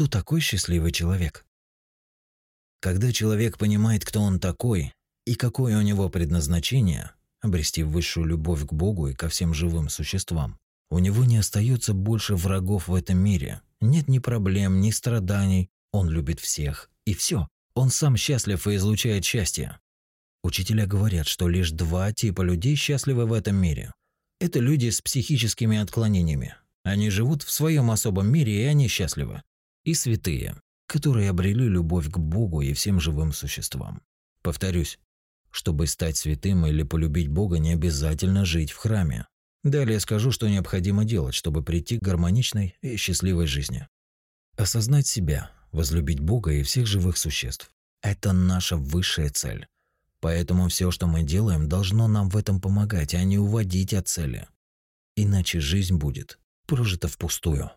кто такой счастливый человек? Когда человек понимает, кто он такой и какое у него предназначение обрести высшую любовь к Богу и ко всем живым существам, у него не остается больше врагов в этом мире. Нет ни проблем, ни страданий. Он любит всех. И все. Он сам счастлив и излучает счастье. Учителя говорят, что лишь два типа людей счастливы в этом мире. Это люди с психическими отклонениями. Они живут в своем особом мире, и они счастливы. И святые, которые обрели любовь к Богу и всем живым существам. Повторюсь, чтобы стать святым или полюбить Бога, не обязательно жить в храме. Далее скажу, что необходимо делать, чтобы прийти к гармоничной и счастливой жизни. Осознать себя, возлюбить Бога и всех живых существ – это наша высшая цель. Поэтому все, что мы делаем, должно нам в этом помогать, а не уводить от цели. Иначе жизнь будет прожита впустую.